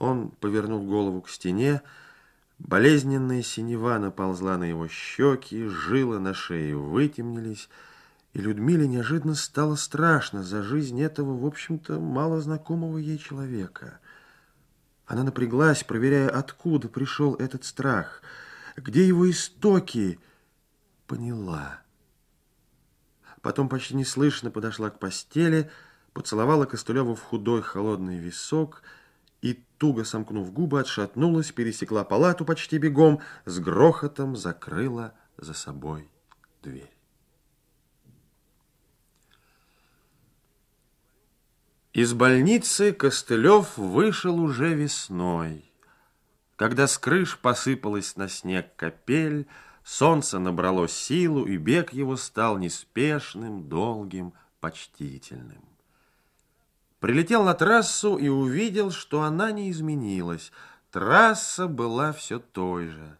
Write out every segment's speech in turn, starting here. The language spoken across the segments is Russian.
Он повернул голову к стене, болезненная синева наползла на его щеки, жилы на шее вытемнились, и Людмиле неожиданно стало страшно за жизнь этого, в общем-то, мало знакомого ей человека. Она напряглась, проверяя, откуда пришел этот страх, где его истоки, поняла. Потом почти неслышно подошла к постели, поцеловала Костылева в худой холодный висок и, туго сомкнув губы, отшатнулась, пересекла палату почти бегом, с грохотом закрыла за собой дверь. Из больницы Костылев вышел уже весной. Когда с крыш посыпалась на снег капель, солнце набрало силу, и бег его стал неспешным, долгим, почтительным. Прилетел на трассу и увидел, что она не изменилась. Трасса была все той же.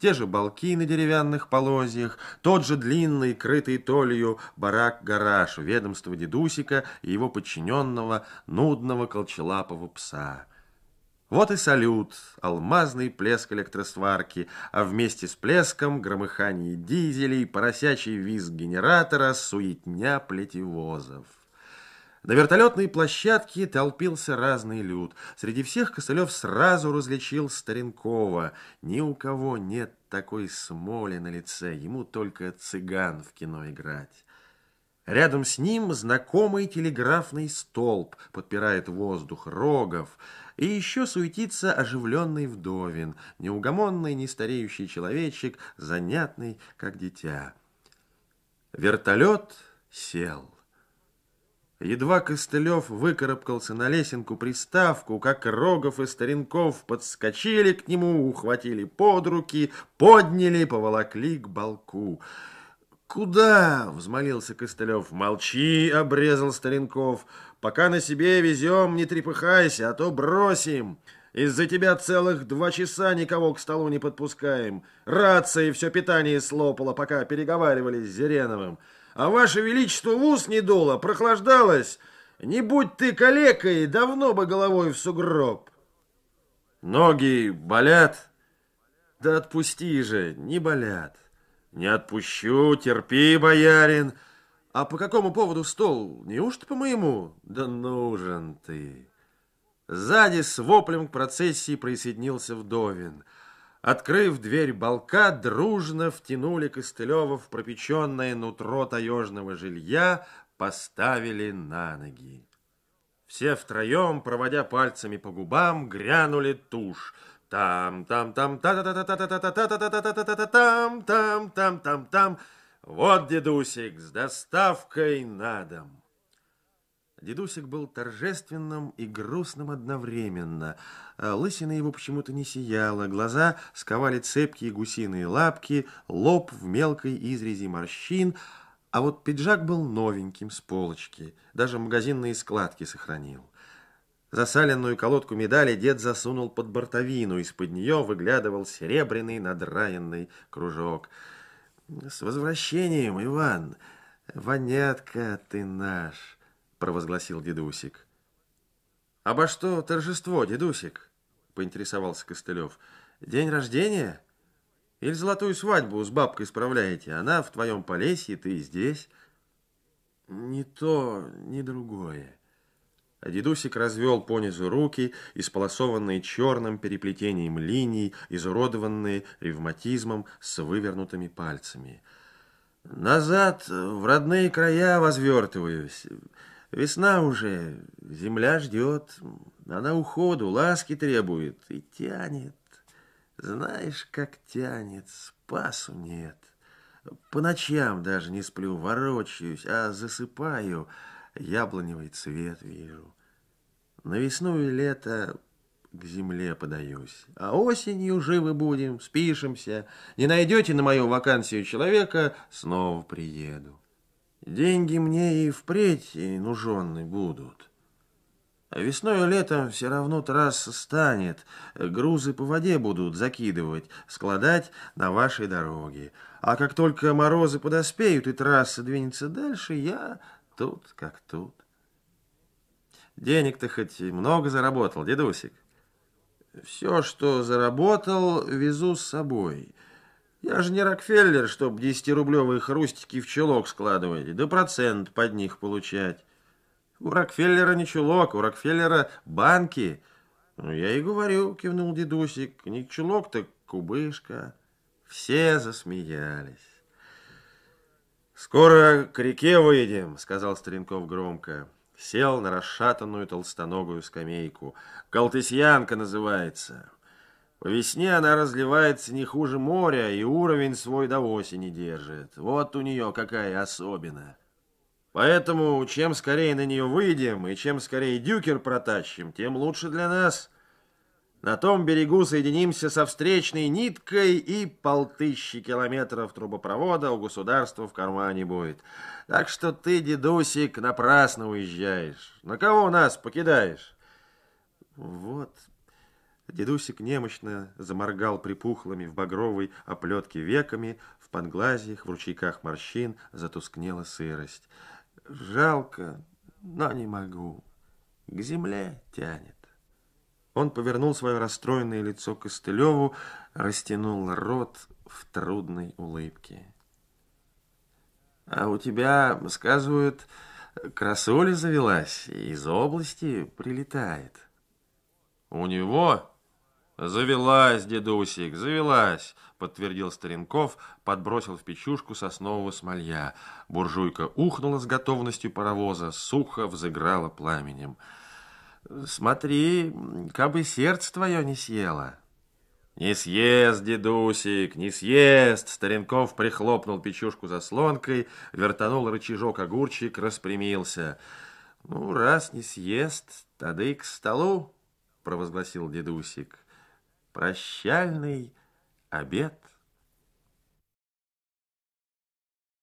Те же балки на деревянных полозьях, тот же длинный, крытый толью барак-гараж ведомства дедусика и его подчиненного нудного колчелапого пса. Вот и салют, алмазный плеск электросварки, а вместе с плеском громыхание дизелей, поросячий визг генератора, суетня плетевозов. На вертолетной площадке толпился разный люд. Среди всех Косылев сразу различил Старенкова. Ни у кого нет такой смоли на лице, ему только цыган в кино играть. Рядом с ним знакомый телеграфный столб подпирает воздух рогов, и еще суетится оживленный вдовин, неугомонный, не стареющий человечек, занятный, как дитя. Вертолет сел. Едва Костылев выкарабкался на лесенку приставку, как Рогов и Старенков подскочили к нему, ухватили под руки, подняли, поволокли к балку. «Куда?» — взмолился Костылев. «Молчи!» — обрезал Старенков. «Пока на себе везем, не трепыхайся, а то бросим. Из-за тебя целых два часа никого к столу не подпускаем. Рация все питание слопала, пока переговаривались с Зереновым» а ваше величество в ус не дуло, прохлаждалось. Не будь ты калекой, давно бы головой в сугроб. Ноги болят? Да отпусти же, не болят. Не отпущу, терпи, боярин. А по какому поводу стол? Неужто по моему? Да нужен ты. Сзади с воплем к процессии присоединился Вдовин – Открыв дверь балка, дружно втянули Костылева в пропеченное нутро таежного жилья, поставили на ноги. Все втроем, проводя пальцами по губам, грянули тушь. Там, там, там, та та та та та та та та та та та та та там, там, там, там, там. Вот дедусик с доставкой на дом. Дедусик был торжественным и грустным одновременно. А лысина его почему-то не сияла, глаза сковали цепкие гусиные лапки, лоб в мелкой изрези морщин, а вот пиджак был новеньким, с полочки, даже магазинные складки сохранил. Засаленную колодку медали дед засунул под бортовину, из-под нее выглядывал серебряный надраенный кружок. «С возвращением, Иван! Вонятка ты наш!» Провозгласил дедусик. «Обо что торжество, дедусик?» поинтересовался Костылев. «День рождения? Или золотую свадьбу с бабкой справляете? Она в твоем полесье, ты здесь?» «Ни то, ни другое». А дедусик развел понизу руки, исполосованные черным переплетением линий, изуродованные ревматизмом с вывернутыми пальцами. «Назад в родные края возвертываюсь». Весна уже, земля ждет, она уходу, ласки требует и тянет. Знаешь, как тянет, спасу нет. По ночам даже не сплю, ворочаюсь, а засыпаю, яблоневый цвет вижу. На весну и лето к земле подаюсь. А осенью живы будем, спишемся. Не найдете на мою вакансию человека, снова приеду. Деньги мне и впредь и нуженны будут. А весной и летом все равно трасса станет, грузы по воде будут закидывать, складать на вашей дороге. А как только морозы подоспеют и трасса двинется дальше, я тут как тут. Денег-то хоть много заработал, дедусик? Все, что заработал, везу с собой. Я же не Рокфеллер, чтобы десятирублевые хрустики в чулок складывать, да процент под них получать. У Рокфеллера не чулок, у Рокфеллера банки. Ну, я и говорю, кивнул дедусик, не чулок, так кубышка. Все засмеялись. «Скоро к реке выйдем», — сказал Старенков громко. Сел на расшатанную толстоногую скамейку. «Колтысьянка называется». По весне она разливается не хуже моря, и уровень свой до осени держит. Вот у нее какая особенная. Поэтому чем скорее на нее выйдем, и чем скорее дюкер протащим, тем лучше для нас. На том берегу соединимся со встречной ниткой, и полтыщи километров трубопровода у государства в кармане будет. Так что ты, дедусик, напрасно уезжаешь. На кого нас покидаешь? Вот... Дедусик немощно заморгал припухлыми в багровой оплетке веками, в подглазьях, в ручейках морщин затускнела сырость. Жалко, но не могу. К земле тянет. Он повернул свое расстроенное лицо Костылеву, растянул рот в трудной улыбке. А у тебя, сказывают, красоля завелась, из области прилетает. У него «Завелась, дедусик, завелась», — подтвердил Старенков, подбросил в печушку соснового смолья. Буржуйка ухнула с готовностью паровоза, сухо взыграла пламенем. «Смотри, как бы сердце твое не съело». «Не съест, дедусик, не съест!» Старенков прихлопнул печушку заслонкой, вертанул рычажок огурчик, распрямился. «Ну, раз не съест, и к столу», — провозгласил дедусик прощальный обед